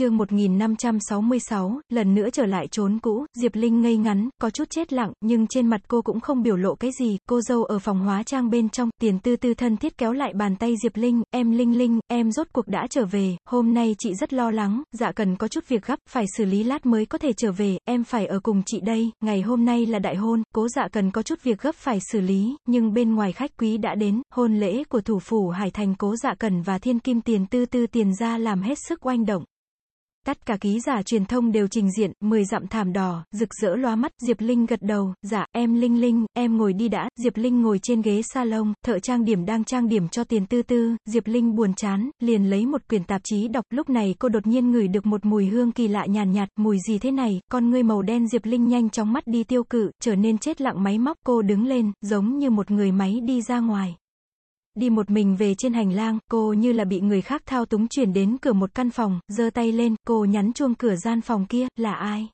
chương 1566, lần nữa trở lại trốn cũ, Diệp Linh ngây ngắn, có chút chết lặng, nhưng trên mặt cô cũng không biểu lộ cái gì, cô dâu ở phòng hóa trang bên trong, tiền tư tư thân thiết kéo lại bàn tay Diệp Linh, em Linh Linh, em rốt cuộc đã trở về, hôm nay chị rất lo lắng, dạ cần có chút việc gấp, phải xử lý lát mới có thể trở về, em phải ở cùng chị đây, ngày hôm nay là đại hôn, cố dạ cần có chút việc gấp phải xử lý, nhưng bên ngoài khách quý đã đến, hôn lễ của thủ phủ Hải Thành cố dạ cần và thiên kim tiền tư tư tiền ra làm hết sức oanh động. Tất cả ký giả truyền thông đều trình diện, 10 dặm thảm đỏ, rực rỡ loa mắt, Diệp Linh gật đầu, dạ, em Linh Linh, em ngồi đi đã, Diệp Linh ngồi trên ghế salon, thợ trang điểm đang trang điểm cho tiền tư tư, Diệp Linh buồn chán, liền lấy một quyển tạp chí đọc, lúc này cô đột nhiên ngửi được một mùi hương kỳ lạ nhàn nhạt, mùi gì thế này, con ngươi màu đen. Diệp Linh nhanh chóng mắt đi tiêu cự, trở nên chết lặng máy móc, cô đứng lên, giống như một người máy đi ra ngoài. Đi một mình về trên hành lang, cô như là bị người khác thao túng chuyển đến cửa một căn phòng, giơ tay lên, cô nhắn chuông cửa gian phòng kia, là ai?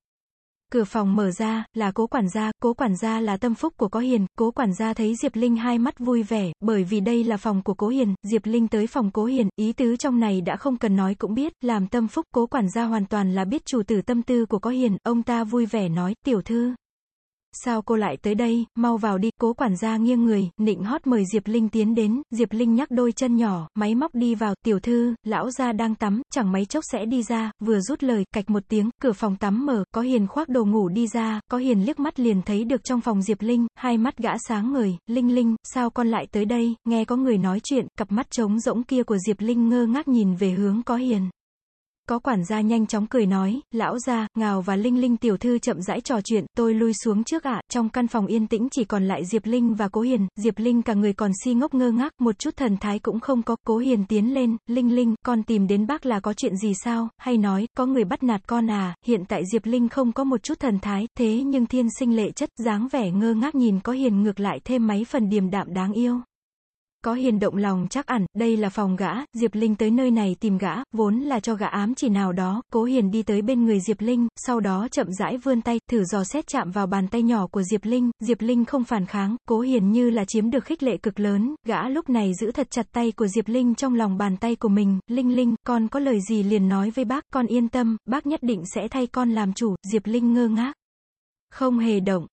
Cửa phòng mở ra, là cố quản gia, cố quản gia là tâm phúc của có hiền, cố quản gia thấy Diệp Linh hai mắt vui vẻ, bởi vì đây là phòng của cố hiền, Diệp Linh tới phòng cố hiền, ý tứ trong này đã không cần nói cũng biết, làm tâm phúc, cố quản gia hoàn toàn là biết chủ tử tâm tư của có hiền, ông ta vui vẻ nói, tiểu thư, Sao cô lại tới đây, mau vào đi, cố quản gia nghiêng người, nịnh hót mời Diệp Linh tiến đến, Diệp Linh nhắc đôi chân nhỏ, máy móc đi vào, tiểu thư, lão gia đang tắm, chẳng mấy chốc sẽ đi ra, vừa rút lời, cạch một tiếng, cửa phòng tắm mở, có hiền khoác đồ ngủ đi ra, có hiền liếc mắt liền thấy được trong phòng Diệp Linh, hai mắt gã sáng người, Linh Linh, sao con lại tới đây, nghe có người nói chuyện, cặp mắt trống rỗng kia của Diệp Linh ngơ ngác nhìn về hướng có hiền. Có quản gia nhanh chóng cười nói, lão gia, Ngào và Linh Linh tiểu thư chậm rãi trò chuyện, tôi lui xuống trước ạ, trong căn phòng yên tĩnh chỉ còn lại Diệp Linh và Cố Hiền, Diệp Linh cả người còn si ngốc ngơ ngác, một chút thần thái cũng không có, Cố Hiền tiến lên, Linh Linh, con tìm đến bác là có chuyện gì sao, hay nói, có người bắt nạt con à, hiện tại Diệp Linh không có một chút thần thái, thế nhưng thiên sinh lệ chất, dáng vẻ ngơ ngác nhìn Có Hiền ngược lại thêm mấy phần điềm đạm đáng yêu. Có hiền động lòng chắc ẩn, đây là phòng gã, Diệp Linh tới nơi này tìm gã, vốn là cho gã ám chỉ nào đó, cố hiền đi tới bên người Diệp Linh, sau đó chậm rãi vươn tay, thử dò xét chạm vào bàn tay nhỏ của Diệp Linh, Diệp Linh không phản kháng, cố hiền như là chiếm được khích lệ cực lớn, gã lúc này giữ thật chặt tay của Diệp Linh trong lòng bàn tay của mình, Linh Linh, con có lời gì liền nói với bác, con yên tâm, bác nhất định sẽ thay con làm chủ, Diệp Linh ngơ ngác. Không hề động,